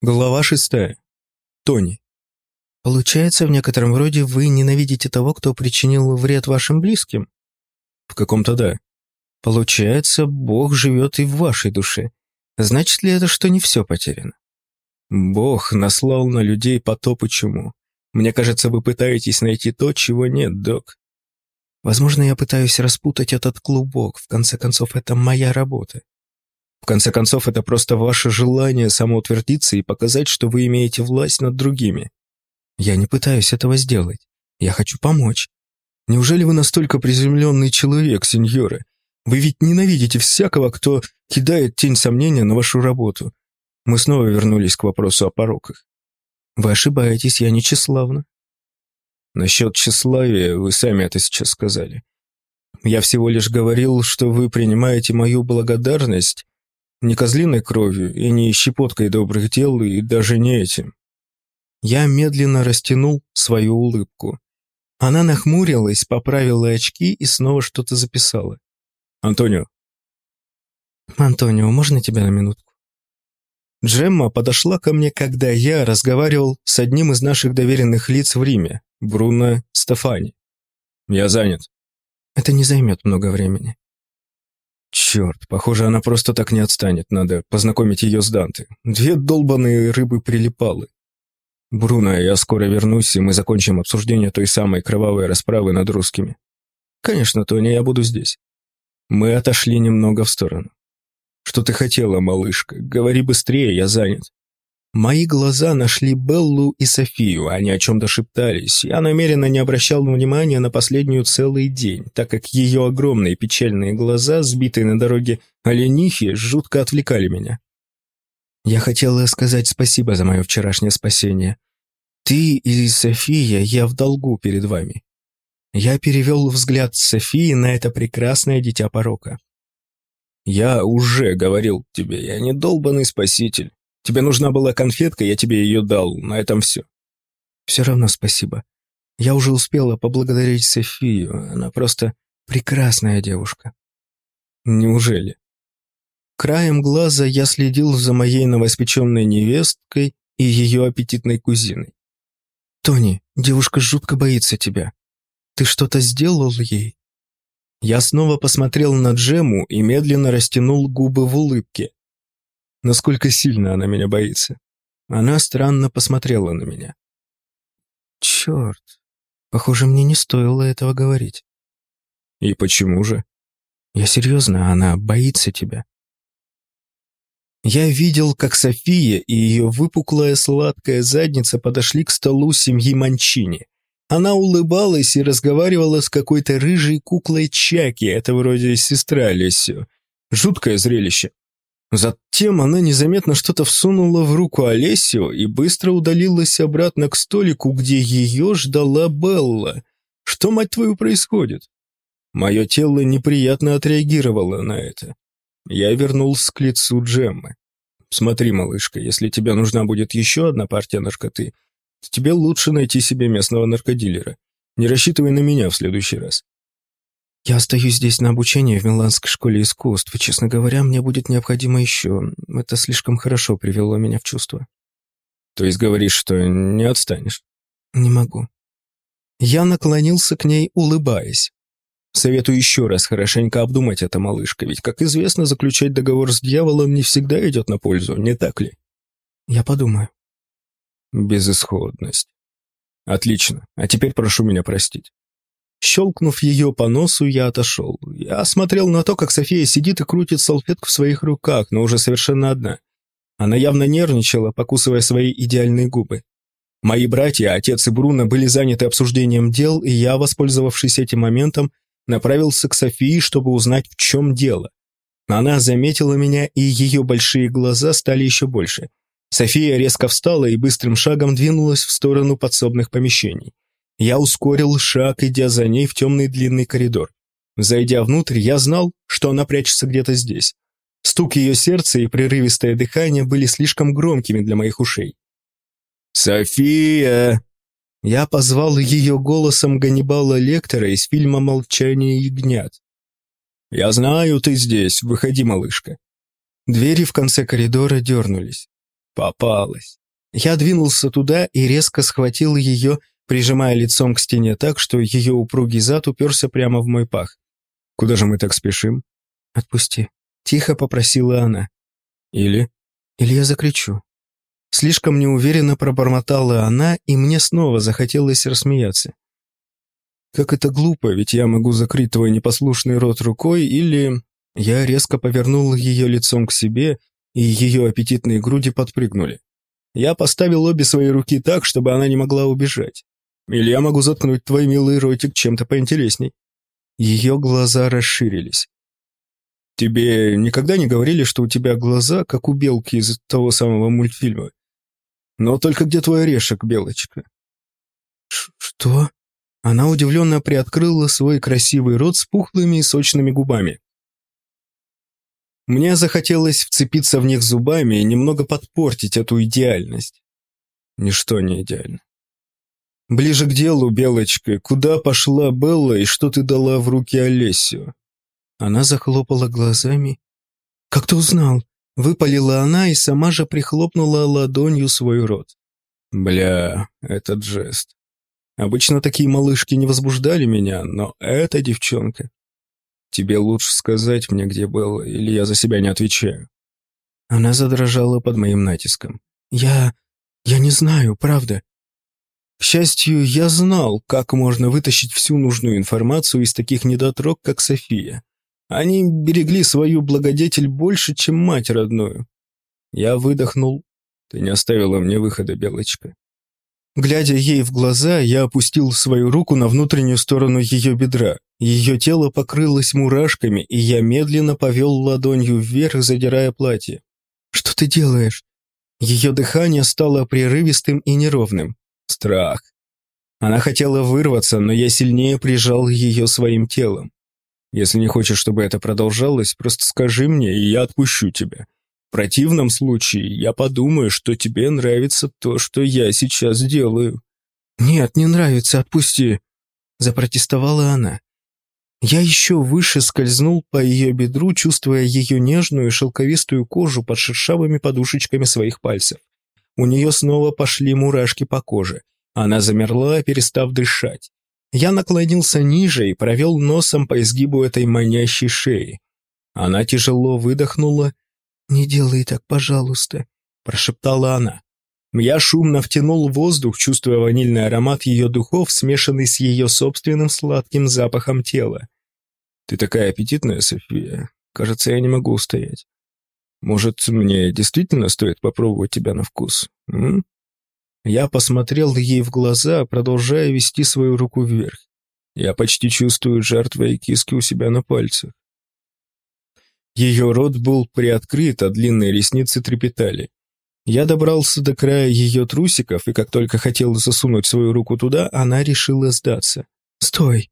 Глава шестая. Тони. Получается, в некотором роде вы ненавидите того, кто причинил вред вашим близким? В каком-то да. Получается, Бог живет и в вашей душе. Значит ли это, что не все потеряно? Бог наслал на людей потоп и чуму. Мне кажется, вы пытаетесь найти то, чего нет, док. Возможно, я пытаюсь распутать этот клубок. В конце концов, это моя работа. В конце концов, это просто ваше желание самоутвердиться и показать, что вы имеете власть над другими. Я не пытаюсь этого сделать. Я хочу помочь. Неужели вы настолько приземленный человек, сеньоры? Вы ведь ненавидите всякого, кто кидает тень сомнения на вашу работу. Мы снова вернулись к вопросу о пороках. Вы ошибаетесь, я не тщеславна. Насчет тщеславия вы сами это сейчас сказали. Я всего лишь говорил, что вы принимаете мою благодарность не козлиной кровью и не щепоткой добрых дел, и даже не этим. Я медленно растянул свою улыбку. Она нахмурилась, поправила очки и снова что-то записала. «Антонио». «Антонио, можно тебя на минутку?» Джемма подошла ко мне, когда я разговаривал с одним из наших доверенных лиц в Риме, Бруно Стефани. «Я занят». «Это не займет много времени». Черт, похоже, она просто так не отстанет. Надо познакомить ее с Данте. Две долбаные рыбы-прилипалы. Бруно, я скоро вернусь, и мы закончим обсуждение той самой кровавой расправы над русскими. Конечно, Тони, я буду здесь. Мы отошли немного в сторону. Что ты хотела, малышка? Говори быстрее, я занят. Мои глаза нашли Беллу и Софию, они о чем-то шептались. Я намеренно не обращал внимания на последнюю целый день, так как ее огромные печальные глаза, сбитые на дороге оленихи, жутко отвлекали меня. Я хотела сказать спасибо за мое вчерашнее спасение. Ты и София, я в долгу перед вами. Я перевел взгляд Софии на это прекрасное дитя порока. Я уже говорил тебе, я не долбанный спаситель. Тебе нужна была конфетка, я тебе ее дал. На этом все. Все равно спасибо. Я уже успела поблагодарить Софию. Она просто прекрасная девушка. Неужели? Краем глаза я следил за моей новоспеченной невесткой и ее аппетитной кузиной. «Тони, девушка жутко боится тебя. Ты что-то сделал ей?» Я снова посмотрел на Джему и медленно растянул губы в улыбке насколько сильно она меня боится. Она странно посмотрела на меня. Черт, похоже, мне не стоило этого говорить. И почему же? Я серьезно, она боится тебя. Я видел, как София и ее выпуклая сладкая задница подошли к столу семьи Манчини. Она улыбалась и разговаривала с какой-то рыжей куклой Чаки, это вроде сестра Лесио. Жуткое зрелище. Затем она незаметно что-то всунула в руку Олесио и быстро удалилась обратно к столику, где ее ждала Белла. Что, мать твою, происходит? Мое тело неприятно отреагировало на это. Я вернулся к лицу Джеммы. «Смотри, малышка, если тебе нужна будет еще одна партия наркоты, то тебе лучше найти себе местного наркодилера. Не рассчитывай на меня в следующий раз. Я остаюсь здесь на обучении в Миланской школе искусств, и, честно говоря, мне будет необходимо еще. Это слишком хорошо привело меня в чувство. То есть говоришь, что не отстанешь? Не могу. Я наклонился к ней, улыбаясь. Советую еще раз хорошенько обдумать это, малышка, ведь, как известно, заключать договор с дьяволом не всегда идет на пользу, не так ли? Я подумаю. Безысходность. Отлично, а теперь прошу меня простить. Щелкнув ее по носу, я отошел. Я смотрел на то, как София сидит и крутит салфетку в своих руках, но уже совершенно одна. Она явно нервничала, покусывая свои идеальные губы. Мои братья, отец и Бруно, были заняты обсуждением дел, и я, воспользовавшись этим моментом, направился к Софии, чтобы узнать, в чем дело. Она заметила меня, и ее большие глаза стали еще больше. София резко встала и быстрым шагом двинулась в сторону подсобных помещений. Я ускорил шаг, идя за ней в темный длинный коридор. Зайдя внутрь, я знал, что она прячется где-то здесь. Стук ее сердца и прерывистое дыхание были слишком громкими для моих ушей. «София!» Я позвал ее голосом Ганнибала Лектора из фильма «Молчание ягнят». «Я знаю, ты здесь. Выходи, малышка». Двери в конце коридора дернулись. Попалась. Я двинулся туда и резко схватил ее, прижимая лицом к стене так, что ее упругий зад уперся прямо в мой пах. «Куда же мы так спешим?» «Отпусти», — тихо попросила она. «Или?» «Или я закричу». Слишком неуверенно пробормотала она, и мне снова захотелось рассмеяться. «Как это глупо, ведь я могу закрыть твой непослушный рот рукой, или...» Я резко повернул ее лицом к себе, и ее аппетитные груди подпрыгнули. Я поставил обе свои руки так, чтобы она не могла убежать. Или я могу заткнуть твой милый ротик чем-то поинтересней. Ее глаза расширились. Тебе никогда не говорили, что у тебя глаза, как у белки из того самого мультфильма? Но только где твой орешек, белочка? Что? Она удивленно приоткрыла свой красивый рот с пухлыми и сочными губами. Мне захотелось вцепиться в них зубами и немного подпортить эту идеальность. Ничто не идеально. Ближе к делу, Белочка, куда пошла Белла и что ты дала в руки Олесю? Она захлопала глазами. «Как ты узнал?» Выпалила она и сама же прихлопнула ладонью свой рот. Бля, этот жест. Обычно такие малышки не возбуждали меня, но эта девчонка... Тебе лучше сказать мне, где было, или я за себя не отвечаю. Она задрожала под моим натиском. Я... я не знаю, правда. К счастью, я знал, как можно вытащить всю нужную информацию из таких недотрог, как София. Они берегли свою благодетель больше, чем мать родную. Я выдохнул. Ты не оставила мне выхода, Белочка. Глядя ей в глаза, я опустил свою руку на внутреннюю сторону ее бедра. Ее тело покрылось мурашками, и я медленно повел ладонью вверх, задирая платье. «Что ты делаешь?» Ее дыхание стало прерывистым и неровным. Страх. Она хотела вырваться, но я сильнее прижал ее своим телом. Если не хочешь, чтобы это продолжалось, просто скажи мне, и я отпущу тебя. В противном случае я подумаю, что тебе нравится то, что я сейчас делаю». «Нет, не нравится, отпусти», — запротестовала она. Я еще выше скользнул по ее бедру, чувствуя ее нежную шелковистую кожу под шершавыми подушечками своих пальцев. У нее снова пошли мурашки по коже. Она замерла, перестав дышать. Я наклонился ниже и провел носом по изгибу этой манящей шеи. Она тяжело выдохнула «Не делай так, пожалуйста», – прошептала она. Я шумно втянул воздух, чувствуя ванильный аромат ее духов, смешанный с ее собственным сладким запахом тела. «Ты такая аппетитная, София. Кажется, я не могу устоять. Может, мне действительно стоит попробовать тебя на вкус? М? Я посмотрел ей в глаза, продолжая вести свою руку вверх. Я почти чувствую жар твоей киски у себя на пальцах. Ее рот был приоткрыт, а длинные ресницы трепетали. Я добрался до края ее трусиков, и как только хотел засунуть свою руку туда, она решила сдаться. «Стой!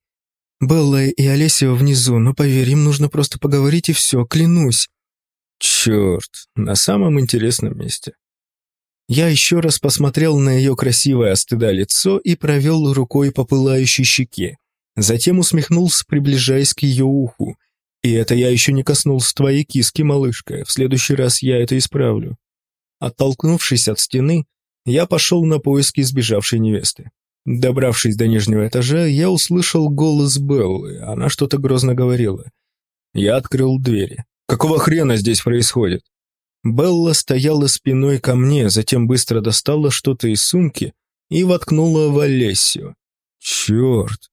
Белла и Олеся внизу, но поверь, им нужно просто поговорить и все, клянусь!» «Черт, на самом интересном месте!» Я еще раз посмотрел на ее красивое стыда лицо и провел рукой по пылающей щеке. Затем усмехнулся, приближаясь к ее уху. И это я еще не коснулся твоей киски, малышка. В следующий раз я это исправлю. Оттолкнувшись от стены, я пошел на поиски сбежавшей невесты. Добравшись до нижнего этажа, я услышал голос Беллы. Она что-то грозно говорила. Я открыл двери. «Какого хрена здесь происходит?» Белла стояла спиной ко мне, затем быстро достала что-то из сумки и воткнула в Олесю. Черт!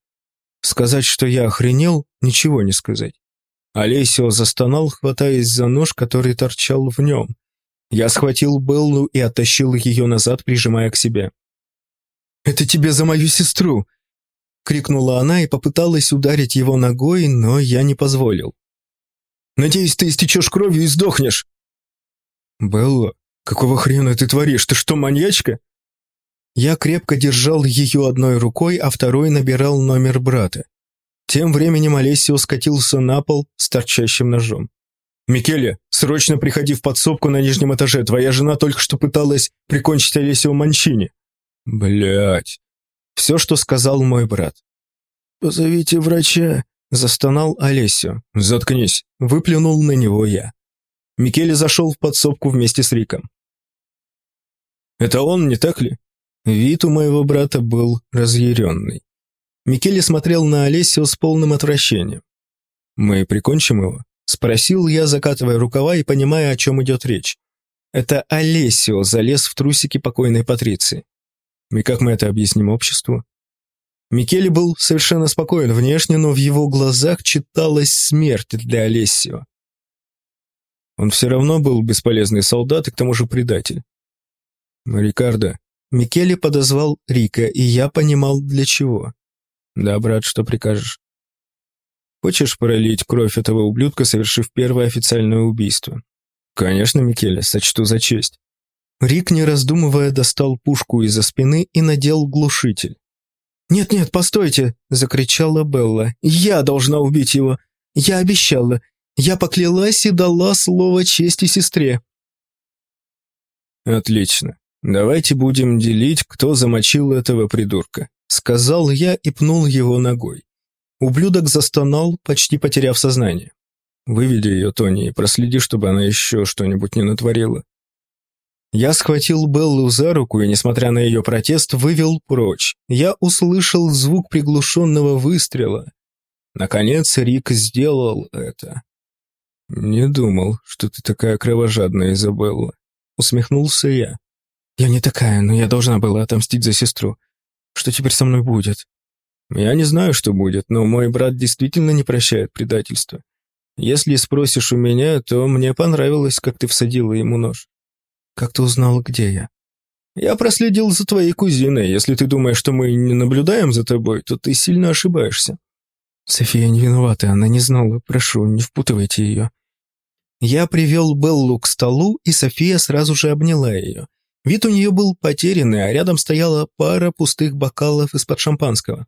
Сказать, что я охренел, ничего не сказать. Олесио застонал, хватаясь за нож, который торчал в нем. Я схватил Беллу и оттащил ее назад, прижимая к себе. «Это тебе за мою сестру!» Крикнула она и попыталась ударить его ногой, но я не позволил. «Надеюсь, ты истечешь кровью и сдохнешь!» «Белла, какого хрена ты творишь? Ты что, маньячка?» Я крепко держал ее одной рукой, а второй набирал номер брата. Тем временем Олесио скатился на пол с торчащим ножом. «Микеле, срочно приходи в подсобку на нижнем этаже. Твоя жена только что пыталась прикончить Олесио Манчини». Блять. Все, что сказал мой брат. «Позовите врача», — застонал Олесио. «Заткнись», — выплюнул на него я. Микеле зашел в подсобку вместе с Риком. Это он, не так ли? Вид у моего брата был разъяренный. Микеле смотрел на Олесио с полным отвращением. «Мы прикончим его?» – спросил я, закатывая рукава и понимая, о чем идет речь. Это Олесио залез в трусики покойной Патриции. И как мы это объясним обществу? Микеле был совершенно спокоен внешне, но в его глазах читалась смерть для Олесио. Он все равно был бесполезный солдат и к тому же предатель. «Рикардо». Микеле подозвал Рика, и я понимал, для чего. «Да, брат, что прикажешь?» «Хочешь пролить кровь этого ублюдка, совершив первое официальное убийство?» «Конечно, Микеле, сочту за честь». Рик, не раздумывая, достал пушку из-за спины и надел глушитель. «Нет-нет, постойте!» – закричала Белла. «Я должна убить его! Я обещала! Я поклялась и дала слово чести сестре!» «Отлично. Давайте будем делить, кто замочил этого придурка», – сказал я и пнул его ногой. Ублюдок застонал, почти потеряв сознание. «Выведи ее, Тони, и проследи, чтобы она еще что-нибудь не натворила». Я схватил Беллу за руку и, несмотря на ее протест, вывел прочь. Я услышал звук приглушенного выстрела. Наконец Рик сделал это. «Не думал, что ты такая кровожадная, Изабелла», — усмехнулся я. «Я не такая, но я должна была отомстить за сестру. Что теперь со мной будет?» «Я не знаю, что будет, но мой брат действительно не прощает предательства. Если спросишь у меня, то мне понравилось, как ты всадила ему нож». «Как ты узнала, где я?» «Я проследил за твоей кузиной. Если ты думаешь, что мы не наблюдаем за тобой, то ты сильно ошибаешься». «София не виновата, она не знала. Прошу, не впутывайте ее». Я привел Беллу к столу, и София сразу же обняла ее. Вид у нее был потерянный, а рядом стояла пара пустых бокалов из-под шампанского.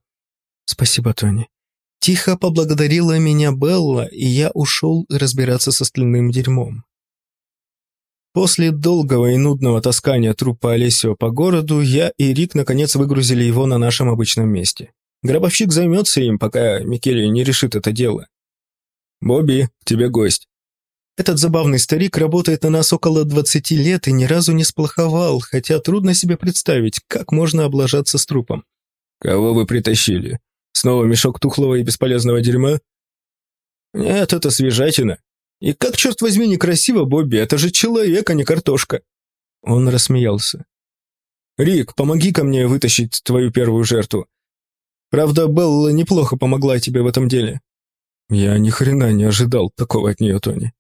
«Спасибо, Тони». Тихо поблагодарила меня Белла, и я ушел разбираться с остальным дерьмом. После долгого и нудного таскания трупа Олесио по городу, я и Рик наконец выгрузили его на нашем обычном месте. Гробовщик займется им, пока Микеле не решит это дело. «Бобби, тебе гость». Этот забавный старик работает на нас около 20 лет и ни разу не сплоховал, хотя трудно себе представить, как можно облажаться с трупом. «Кого вы притащили? Снова мешок тухлого и бесполезного дерьма?» «Нет, это свежатина. И как, черт возьми, некрасиво, Бобби, это же человек, а не картошка». Он рассмеялся. «Рик, помоги ко мне вытащить твою первую жертву. Правда, Белла неплохо помогла тебе в этом деле». Я ни хрена не ожидал такого от нее, Тони.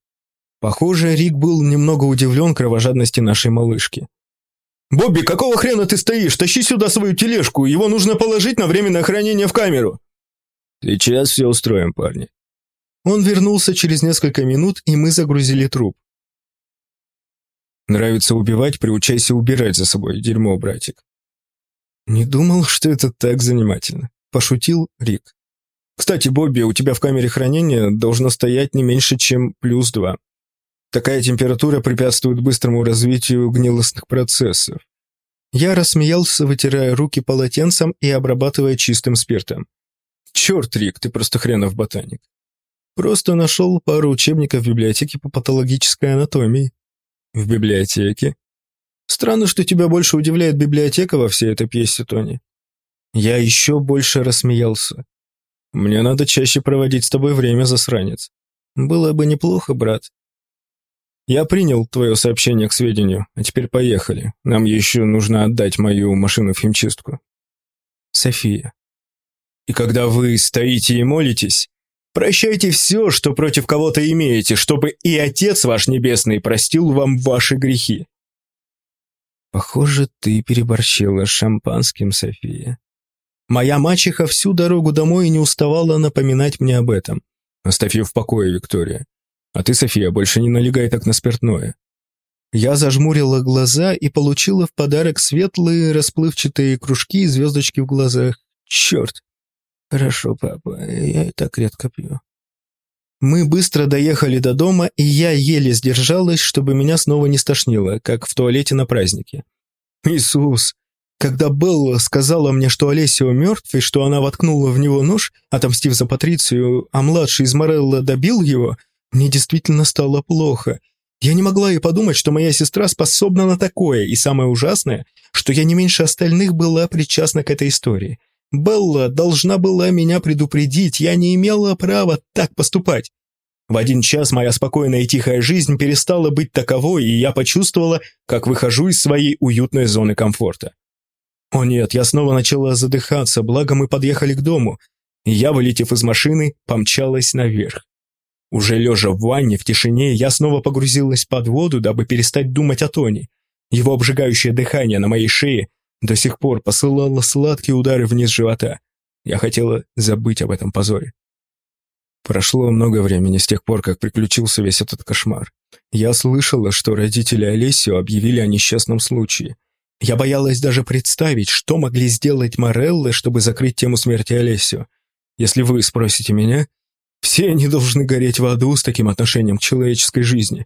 Похоже, Рик был немного удивлен кровожадности нашей малышки. «Бобби, какого хрена ты стоишь? Тащи сюда свою тележку, его нужно положить на временное хранение в камеру!» «Сейчас все устроим, парни». Он вернулся через несколько минут, и мы загрузили труп. «Нравится убивать, приучайся убирать за собой, дерьмо, братик». «Не думал, что это так занимательно», – пошутил Рик. «Кстати, Бобби, у тебя в камере хранения должно стоять не меньше, чем плюс два. Такая температура препятствует быстрому развитию гнилостных процессов. Я рассмеялся, вытирая руки полотенцем и обрабатывая чистым спиртом. Черт, Рик, ты просто хренов ботаник. Просто нашел пару учебников в библиотеке по патологической анатомии. В библиотеке? Странно, что тебя больше удивляет библиотека во всей этой пьесе, Тони. Я еще больше рассмеялся. Мне надо чаще проводить с тобой время, засранец. Было бы неплохо, брат. «Я принял твое сообщение к сведению, а теперь поехали. Нам еще нужно отдать мою машину в химчистку». София. «И когда вы стоите и молитесь, прощайте все, что против кого-то имеете, чтобы и Отец ваш Небесный простил вам ваши грехи». Похоже, ты переборщила с шампанским, София. Моя мачеха всю дорогу домой не уставала напоминать мне об этом. Оставь ее в покое, Виктория. А ты, София, больше не налегай так на спиртное. Я зажмурила глаза и получила в подарок светлые расплывчатые кружки и звездочки в глазах. Черт. Хорошо, папа, я и так редко пью. Мы быстро доехали до дома, и я еле сдержалась, чтобы меня снова не стошнило, как в туалете на празднике. Иисус! Когда Белла сказала мне, что Олесио мертв, и что она воткнула в него нож, отомстив за Патрицию, а младший из Морелла добил его, мне действительно стало плохо. Я не могла и подумать, что моя сестра способна на такое, и самое ужасное, что я не меньше остальных была причастна к этой истории. Белла должна была меня предупредить, я не имела права так поступать. В один час моя спокойная и тихая жизнь перестала быть таковой, и я почувствовала, как выхожу из своей уютной зоны комфорта. О нет, я снова начала задыхаться, благо мы подъехали к дому, я, вылетев из машины, помчалась наверх. Уже лежа в ванне, в тишине, я снова погрузилась под воду, дабы перестать думать о Тони. Его обжигающее дыхание на моей шее до сих пор посылало сладкие удары вниз живота. Я хотела забыть об этом позоре. Прошло много времени с тех пор, как приключился весь этот кошмар. Я слышала, что родители Олесио объявили о несчастном случае. Я боялась даже представить, что могли сделать Мореллы, чтобы закрыть тему смерти Олесио. Если вы спросите меня, все они должны гореть в аду с таким отношением к человеческой жизни.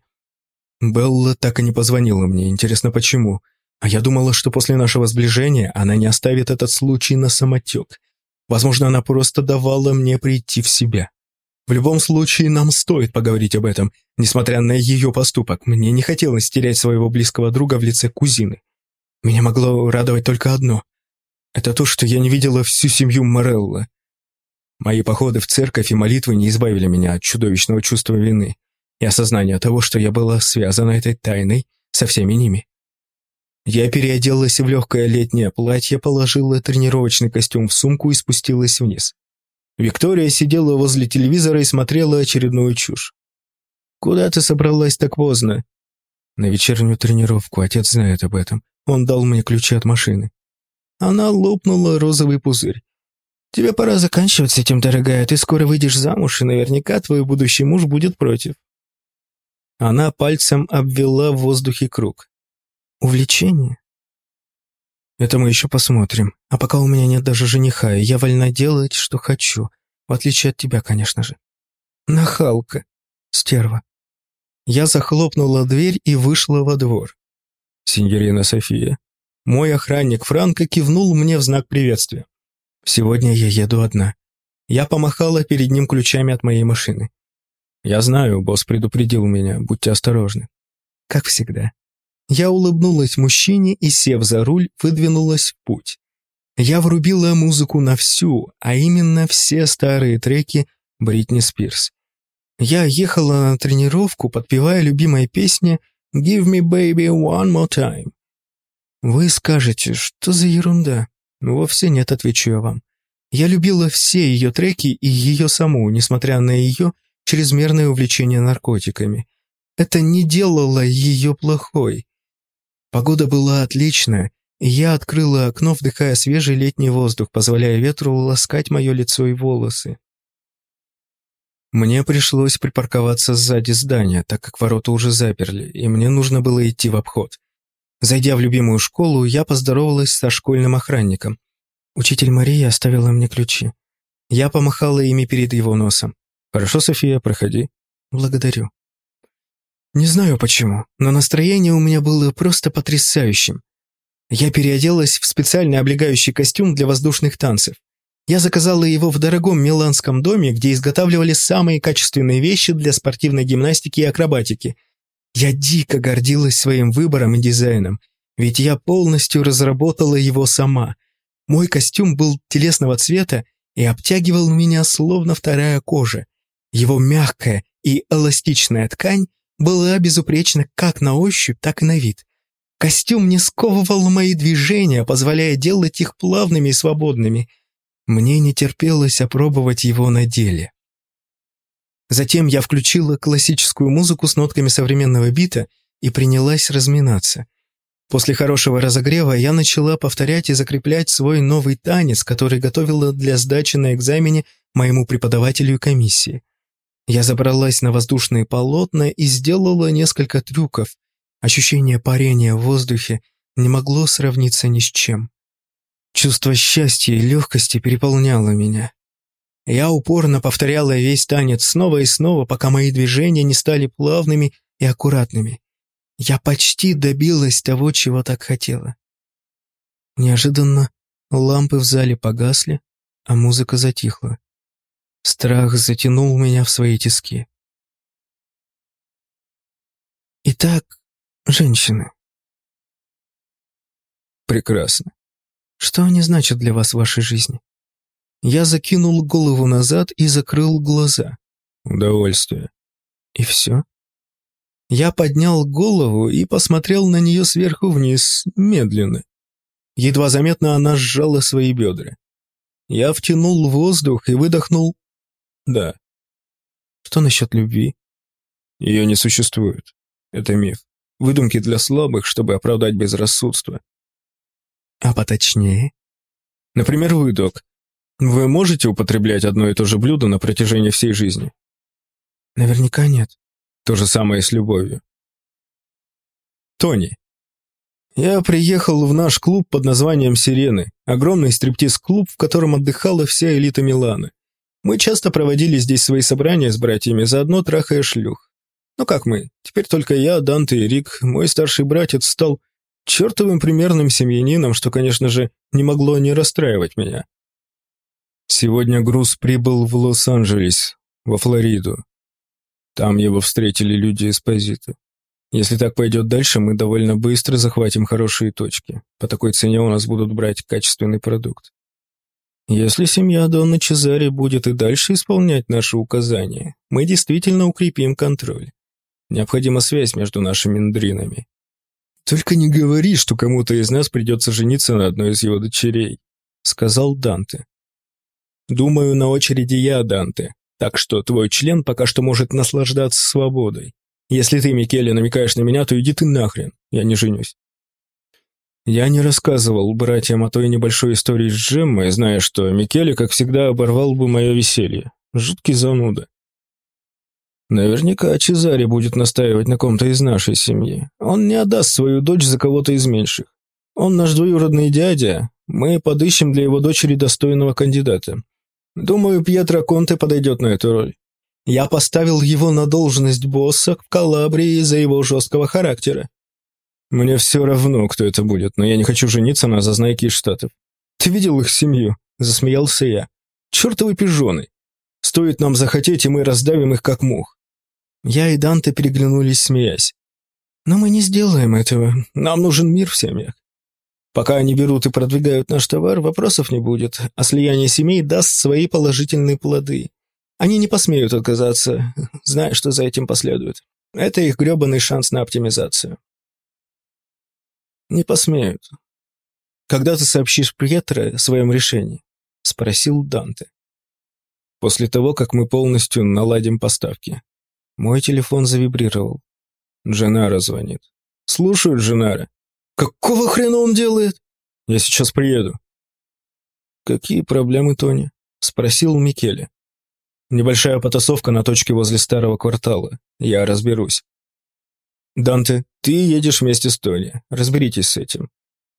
Белла так и не позвонила мне, интересно почему. А я думала, что после нашего сближения она не оставит этот случай на самотек. Возможно, она просто давала мне прийти в себя. В любом случае, нам стоит поговорить об этом, несмотря на ее поступок. Мне не хотелось терять своего близкого друга в лице кузины. Меня могло радовать только одно. Это то, что я не видела всю семью Морелла. Мои походы в церковь и молитвы не избавили меня от чудовищного чувства вины и осознания того, что я была связана этой тайной со всеми ними. Я переоделась в легкое летнее платье, положила тренировочный костюм в сумку и спустилась вниз. Виктория сидела возле телевизора и смотрела очередную чушь. «Куда ты собралась так поздно?» «На вечернюю тренировку, отец знает об этом. Он дал мне ключи от машины». Она лопнула розовый пузырь. «Тебе пора заканчивать с этим, дорогая. Ты скоро выйдешь замуж, и наверняка твой будущий муж будет против». Она пальцем обвела в воздухе круг. «Увлечение? Это мы еще посмотрим. А пока у меня нет даже жениха, и я вольна делать, что хочу. В отличие от тебя, конечно же. Нахалка. Стерва. Я захлопнула дверь и вышла во двор. Синьорина София. Мой охранник Франко кивнул мне в знак приветствия. Сегодня я еду одна. Я помахала перед ним ключами от моей машины. Я знаю, босс предупредил меня, будьте осторожны. Как всегда. Я улыбнулась мужчине и, сев за руль, выдвинулась в путь. Я врубила музыку на всю, а именно все старые треки Бритни Спирс. Я ехала на тренировку, подпевая любимой песни «Give me baby one more time». Вы скажете, что за ерунда? Вовсе нет, отвечу я вам. Я любила все ее треки и ее саму, несмотря на ее чрезмерное увлечение наркотиками. Это не делало ее плохой. Погода была отличная, и я открыла окно, вдыхая свежий летний воздух, позволяя ветру ласкать мое лицо и волосы. Мне пришлось припарковаться сзади здания, так как ворота уже заперли, и мне нужно было идти в обход. Зайдя в любимую школу, я поздоровалась со школьным охранником. Учитель Мария оставила мне ключи. Я помахала ими перед его носом. «Хорошо, София, проходи». «Благодарю». Не знаю почему, но настроение у меня было просто потрясающим. Я переоделась в специальный облегающий костюм для воздушных танцев. Я заказала его в дорогом миланском доме, где изготавливали самые качественные вещи для спортивной гимнастики и акробатики. Я дико гордилась своим выбором и дизайном, ведь я полностью разработала его сама. Мой костюм был телесного цвета и обтягивал меня словно вторая кожа. Его мягкая и эластичная ткань была безупречна как на ощупь, так и на вид. Костюм не сковывал мои движения, позволяя делать их плавными и свободными. Мне не терпелось опробовать его на деле. Затем я включила классическую музыку с нотками современного бита и принялась разминаться. После хорошего разогрева я начала повторять и закреплять свой новый танец, который готовила для сдачи на экзамене моему преподавателю и комиссии. Я забралась на воздушные полотна и сделала несколько трюков. Ощущение парения в воздухе не могло сравниться ни с чем. Чувство счастья и легкости переполняло меня. Я упорно повторяла весь танец снова и снова, пока мои движения не стали плавными и аккуратными. Я почти добилась того, чего так хотела. Неожиданно лампы в зале погасли, а музыка затихла. Страх затянул меня в свои тиски. Итак, женщины. Прекрасно. Что они значат для вас в вашей жизни? Я закинул голову назад и закрыл глаза. Удовольствие. И все? Я поднял голову и посмотрел на нее сверху вниз, медленно. Едва заметно она сжала свои бедра. Я втянул воздух и выдохнул «да». Что насчет любви? Ее не существует. Это миф. Выдумки для слабых, чтобы оправдать безрассудство. А поточнее? Например, вы, док. Вы можете употреблять одно и то же блюдо на протяжении всей жизни? Наверняка нет. То же самое с любовью. Тони. Я приехал в наш клуб под названием «Сирены», огромный стриптиз-клуб, в котором отдыхала вся элита Милана. Мы часто проводили здесь свои собрания с братьями, заодно трахая шлюх. Ну как мы, теперь только я, Данте и Рик, мой старший братец, стал чертовым примерным семьянином, что, конечно же, не могло не расстраивать меня. Сегодня груз прибыл в Лос-Анджелес, во Флориду, там его встретили люди из Позита. Если так пойдет дальше, мы довольно быстро захватим хорошие точки. По такой цене у нас будут брать качественный продукт. Если семья Донна Чезари будет и дальше исполнять наши указания, мы действительно укрепим контроль. Необходима связь между нашими ндринами. Только не говори, что кому-то из нас придется жениться на одной из его дочерей, сказал Данте. Думаю, на очереди я, Данте, так что твой член пока что может наслаждаться свободой. Если ты, Микеле, намекаешь на меня, то иди ты нахрен, я не женюсь. Я не рассказывал братьям о той небольшой истории с Джеммой, зная, что Микеле, как всегда, оборвал бы мое веселье. Жуткий зануда. Наверняка Чезаре будет настаивать на ком-то из нашей семьи. Он не отдаст свою дочь за кого-то из меньших. Он наш двоюродный дядя, мы подыщем для его дочери достойного кандидата. Думаю, Пьетро Конте подойдет на эту роль. Я поставил его на должность босса в Калабрии из-за его жесткого характера. Мне все равно, кто это будет, но я не хочу жениться на зазнайке из Штатов. Ты видел их семью? Засмеялся я. Чертовы пижоны. Стоит нам захотеть, и мы раздавим их как мух. Я и Данте переглянулись, смеясь. Но мы не сделаем этого. Нам нужен мир в семьях. Пока они берут и продвигают наш товар, вопросов не будет, а слияние семей даст свои положительные плоды. Они не посмеют отказаться, зная, что за этим последует. Это их грёбаный шанс на оптимизацию. Не посмеют. Когда ты сообщишь Пьетро о своем решении? Спросил Данте. После того, как мы полностью наладим поставки. Мой телефон завибрировал. Дженара звонит. Слушаю, Дженара. «Какого хрена он делает?» «Я сейчас приеду». «Какие проблемы, Тони?» — спросил Микеле. «Небольшая потасовка на точке возле старого квартала. Я разберусь». «Данте, ты едешь вместе с Тони. Разберитесь с этим.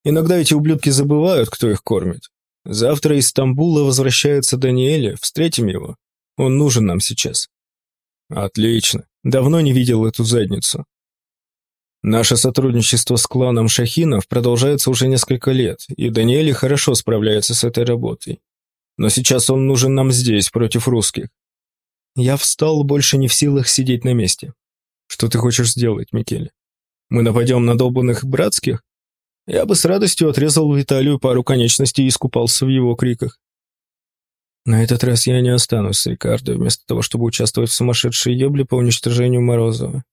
Иногда эти ублюдки забывают, кто их кормит. Завтра из Стамбула возвращается Даниэля, встретим его. Он нужен нам сейчас». «Отлично. Давно не видел эту задницу. Наше сотрудничество с кланом Шахинов продолжается уже несколько лет, и Даниэль хорошо справляется с этой работой. Но сейчас он нужен нам здесь, против русских. Я встал, больше не в силах сидеть на месте. Что ты хочешь сделать, Микеле? Мы нападем на долбанных братских? Я бы с радостью отрезал Виталию пару конечностей и искупался в его криках. На этот раз я не останусь с Рикардо, вместо того, чтобы участвовать в сумасшедшей ебле по уничтожению Морозова.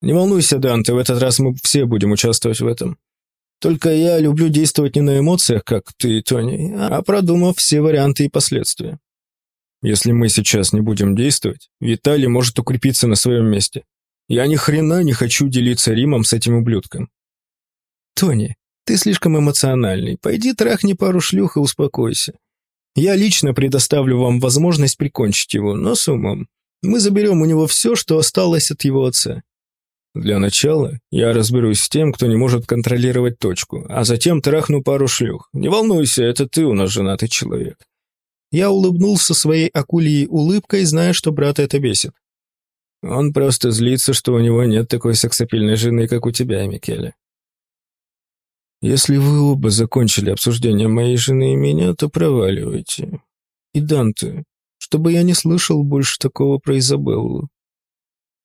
Не волнуйся, Данте, в этот раз мы все будем участвовать в этом. Только я люблю действовать не на эмоциях, как ты, Тони, а продумав все варианты и последствия. Если мы сейчас не будем действовать, Виталий может укрепиться на своем месте. Я ни хрена не хочу делиться Римом с этим ублюдком. Тони, ты слишком эмоциональный. Пойди трахни пару шлюх и успокойся. Я лично предоставлю вам возможность прикончить его, но с умом. Мы заберем у него все, что осталось от его отца. Для начала я разберусь с тем, кто не может контролировать точку, а затем трахну пару шлюх. Не волнуйся, это ты у нас женатый человек. Я улыбнулся своей акульей улыбкой, зная, что брата это бесит. Он просто злится, что у него нет такой сексапильной жены, как у тебя, Микеле. Если вы оба закончили обсуждение моей жены и меня, то проваливайте. И Данте, чтобы я не слышал больше такого про Изабеллу.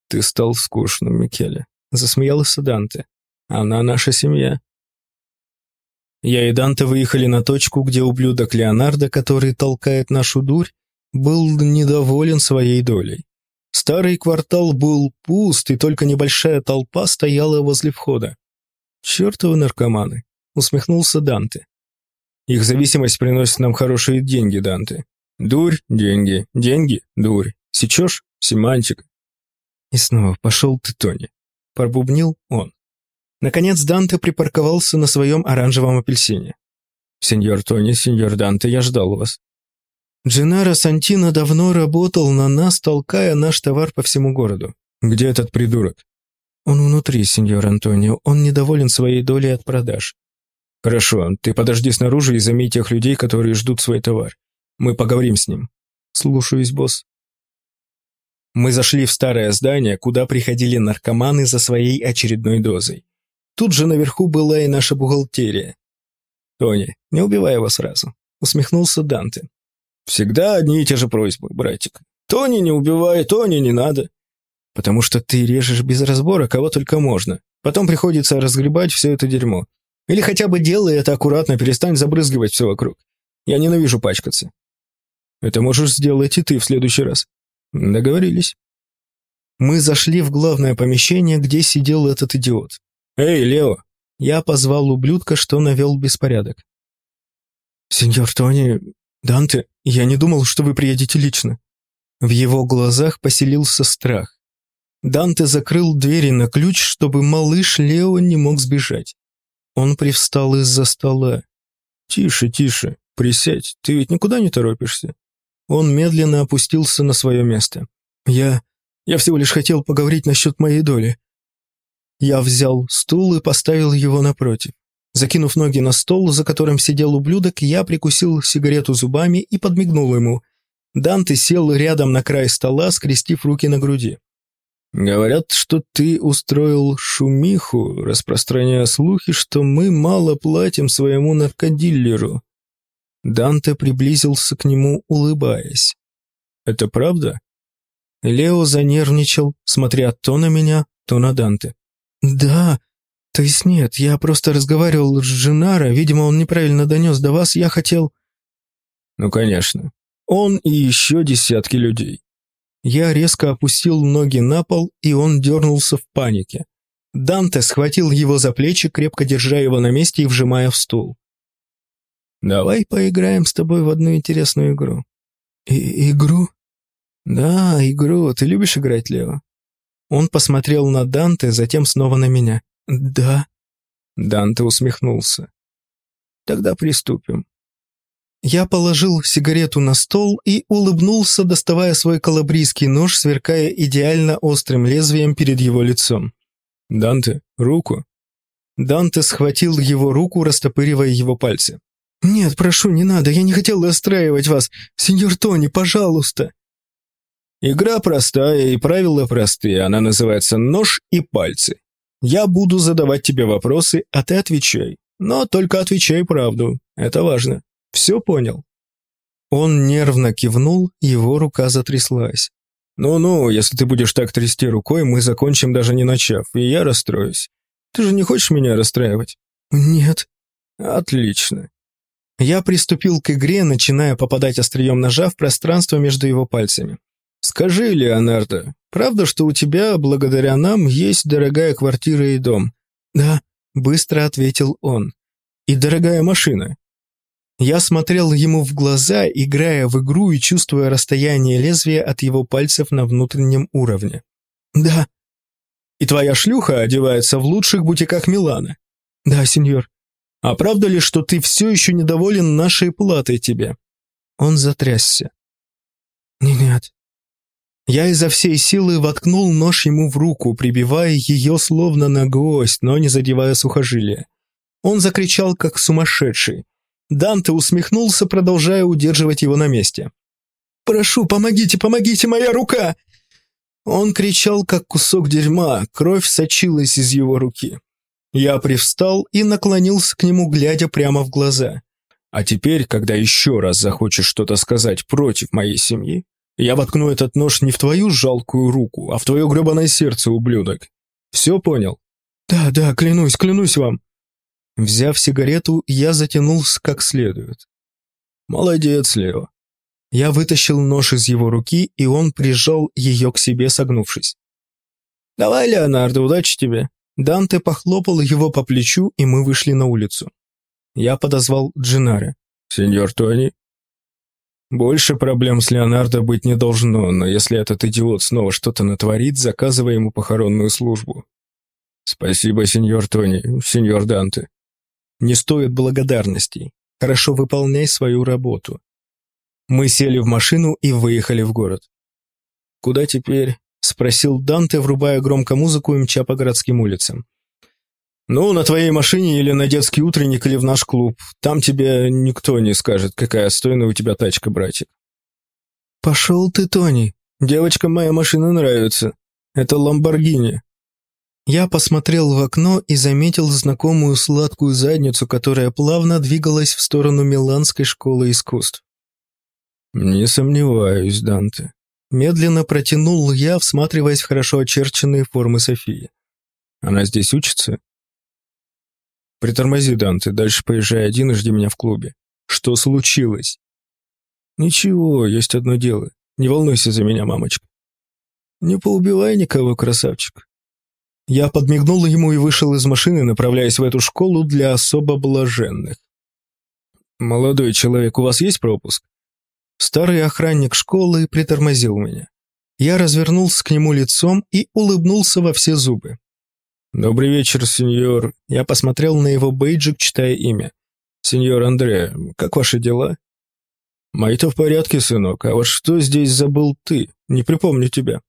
Ты стал скучным, Микеле. — засмеялся Данте. «Она наша семья». Я и Данте выехали на точку, где ублюдок Леонардо, который толкает нашу дурь, был недоволен своей долей. Старый квартал был пуст, и только небольшая толпа стояла возле входа. «Чертовы наркоманы!» — усмехнулся Данте. «Их зависимость приносит нам хорошие деньги, Данте. Дурь — деньги, деньги — дурь. Сечешь — семантика». И снова пошел ты, Тони. Пробубнил он. Наконец Данте припарковался на своем оранжевом апельсине. «Сеньор Тони, сеньор Данте, я ждал вас». Дженаро Сантино давно работал на нас, толкая наш товар по всему городу. Где этот придурок? Он внутри, сеньор Антонио. Он недоволен своей долей от продаж. Хорошо, ты подожди снаружи и займи тех людей, которые ждут свой товар. Мы поговорим с ним. Слушаюсь, босс. Мы зашли в старое здание, куда приходили наркоманы за своей очередной дозой. Тут же наверху была и наша бухгалтерия. «Тони, не убивай его сразу», — усмехнулся Данте. «Всегда одни и те же просьбы, братик. Тони не убивай, Тони не надо». «Потому что ты режешь без разбора, кого только можно. Потом приходится разгребать все это дерьмо. Или хотя бы делай это аккуратно, перестань забрызгивать все вокруг. Я ненавижу пачкаться». «Это можешь сделать и ты в следующий раз». «Договорились». Мы зашли в главное помещение, где сидел этот идиот. «Эй, Лео!» Я позвал ублюдка, что навел беспорядок. «Сеньор Тони, Данте, я не думал, что вы приедете лично». В его глазах поселился страх. Данте закрыл двери на ключ, чтобы малыш Лео не мог сбежать. Он привстал из-за стола. «Тише, тише, присядь, ты ведь никуда не торопишься». Он медленно опустился на свое место. «Я... я всего лишь хотел поговорить насчет моей доли. Я взял стул и поставил его напротив. Закинув ноги на стол, за которым сидел ублюдок, я прикусил сигарету зубами и подмигнул ему. Данте сел рядом на край стола, скрестив руки на груди. «Говорят, что ты устроил шумиху, распространяя слухи, что мы мало платим своему наркодиллеру». Данте приблизился к нему, улыбаясь. «Это правда?» Лео занервничал, смотря то на меня, то на Данте. «Да, то есть нет, я просто разговаривал с Женара, видимо, он неправильно донес до вас, я хотел...» «Ну, конечно. Он и еще десятки людей». Я резко опустил ноги на пол, и он дернулся в панике. Данте схватил его за плечи, крепко держа его на месте и вжимая в стул. «Давай поиграем с тобой в одну интересную игру». И «Игру?» «Да, игру. Ты любишь играть, Лео?» Он посмотрел на Данте, затем снова на меня. «Да». Данте усмехнулся. «Тогда приступим». Я положил сигарету на стол и улыбнулся, доставая свой калабрийский нож, сверкая идеально острым лезвием перед его лицом. «Данте, руку». Данте схватил его руку, растопыривая его пальцы. «Нет, прошу, не надо, я не хотел расстраивать вас. Сеньор Тони, пожалуйста». Игра простая и правила простые, она называется «Нож и пальцы». Я буду задавать тебе вопросы, а ты отвечай. Но только отвечай правду, это важно. Все понял?» Он нервно кивнул, его рука затряслась. «Ну-ну, если ты будешь так трясти рукой, мы закончим даже не начав, и я расстроюсь. Ты же не хочешь меня расстраивать?» «Нет». «Отлично». Я приступил к игре, начиная попадать острием ножа в пространство между его пальцами. «Скажи, Леонардо, правда, что у тебя, благодаря нам, есть дорогая квартира и дом?» «Да», — быстро ответил он. «И дорогая машина?» Я смотрел ему в глаза, играя в игру и чувствуя расстояние лезвия от его пальцев на внутреннем уровне. «Да». «И твоя шлюха одевается в лучших бутиках Милана?» «Да, сеньор». «А правда ли, что ты все еще недоволен нашей платой тебе?» Он затрясся. «Нет, я изо всей силы воткнул нож ему в руку, прибивая ее словно на гвоздь, но не задевая сухожилия. Он закричал, как сумасшедший. Данте усмехнулся, продолжая удерживать его на месте. «Прошу, помогите, помогите, моя рука!» Он кричал, как кусок дерьма, кровь сочилась из его руки. Я привстал и наклонился к нему, глядя прямо в глаза. «А теперь, когда еще раз захочешь что-то сказать против моей семьи, я воткну этот нож не в твою жалкую руку, а в твое гребаное сердце, ублюдок. Все понял?» «Да, да, клянусь, клянусь вам». Взяв сигарету, я затянулся как следует. «Молодец, Лео». Я вытащил нож из его руки, и он прижал ее к себе, согнувшись. «Давай, Леонардо, удачи тебе». Данте похлопал его по плечу, и мы вышли на улицу. Я подозвал Джинаре. «Сеньор Тони?» «Больше проблем с Леонардо быть не должно, но если этот идиот снова что-то натворит, заказывай ему похоронную службу». «Спасибо, сеньор Тони, сеньор Данте». «Не стоит благодарностей. Хорошо выполняй свою работу». Мы сели в машину и выехали в город. «Куда теперь?» — спросил Данте, врубая громко музыку и мча по городским улицам. «Ну, на твоей машине или на детский утренник, или в наш клуб. Там тебе никто не скажет, какая отстойная у тебя тачка, братик». «Пошел ты, Тони. Девочкам моя машина нравится. Это Ламборгини». Я посмотрел в окно и заметил знакомую сладкую задницу, которая плавно двигалась в сторону Миланской школы искусств. «Не сомневаюсь, Данте», Медленно протянул я, всматриваясь в хорошо очерченные формы Софии. Она здесь учится? Притормози, Данте, дальше поезжай один и жди меня в клубе. Что случилось? Ничего, есть одно дело. Не волнуйся за меня, мамочка. Не поубивай никого, красавчик. Я подмигнул ему и вышел из машины, направляясь в эту школу для особо блаженных. «Молодой человек, у вас есть пропуск?» Старый охранник школы притормозил меня. Я развернулся к нему лицом и улыбнулся во все зубы. «Добрый вечер, сеньор». Я посмотрел на его бейджик, читая имя. «Сеньор Андре, как ваши дела?» «Мои-то в порядке, сынок, а вот что здесь забыл ты? Не припомню тебя».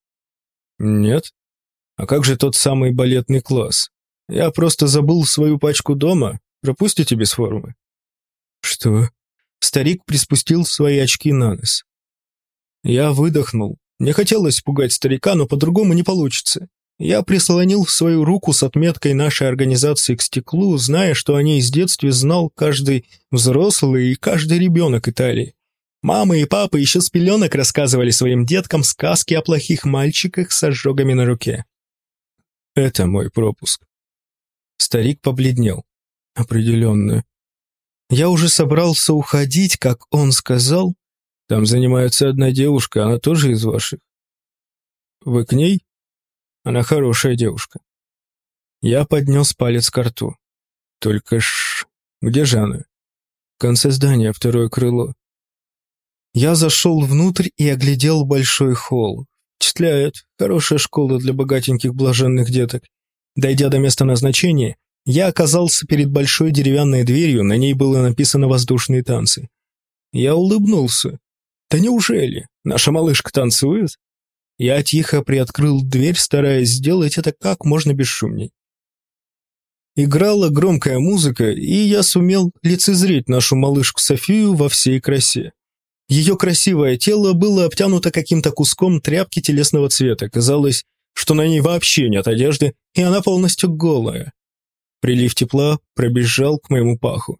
«Нет? А как же тот самый балетный класс? Я просто забыл свою пачку дома. Пропустите без формы». «Что?» Старик приспустил свои очки на нос. Я выдохнул. Не хотелось пугать старика, но по-другому не получится. Я прислонил свою руку с отметкой нашей организации к стеклу, зная, что о ней с детства знал каждый взрослый и каждый ребенок Италии. Мама и папа еще с пеленок рассказывали своим деткам сказки о плохих мальчиках с ожогами на руке. Это мой пропуск. Старик побледнел. Определенно. Я уже собрался уходить, как он сказал. Там занимается одна девушка, она тоже из ваших. Вы к ней? Она хорошая девушка. Я поднес палец к рту. Только ш... Где же она? В конце здания, второе крыло. Я зашел внутрь и оглядел большой холл. Впечатляет. Хорошая школа для богатеньких блаженных деток. Дойдя до места назначения, я оказался перед большой деревянной дверью, на ней было написано «Воздушные танцы». Я улыбнулся. «Да неужели? Наша малышка танцует?» Я тихо приоткрыл дверь, стараясь сделать это как можно бесшумней. Играла громкая музыка, и я сумел лицезреть нашу малышку Софию во всей красе. Ее красивое тело было обтянуто каким-то куском тряпки телесного цвета. Казалось, что на ней вообще нет одежды, и она полностью голая. Прилив тепла пробежал к моему паху.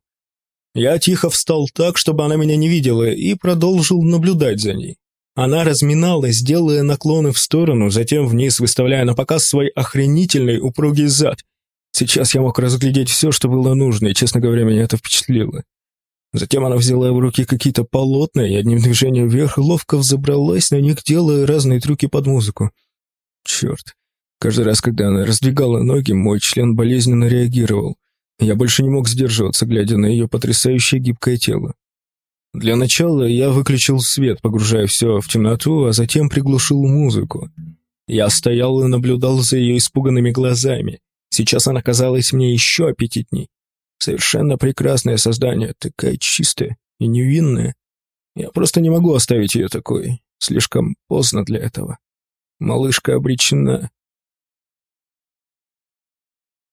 Я тихо встал так, чтобы она меня не видела, и продолжил наблюдать за ней. Она разминалась, делая наклоны в сторону, затем вниз, выставляя на показ свой охренительный упругий зад. Сейчас я мог разглядеть все, что было нужно, и, честно говоря, меня это впечатлило. Затем она взяла в руки какие-то полотна и одним движением вверх ловко взобралась на них, делая разные трюки под музыку. Черт. Каждый раз, когда она раздвигала ноги, мой член болезненно реагировал. Я больше не мог сдерживаться, глядя на ее потрясающее гибкое тело. Для начала я выключил свет, погружая все в темноту, а затем приглушил музыку. Я стоял и наблюдал за ее испуганными глазами. Сейчас она казалась мне еще аппетитней. Совершенно прекрасное создание, такая чистая и невинная. Я просто не могу оставить ее такой. Слишком поздно для этого. Малышка обречена.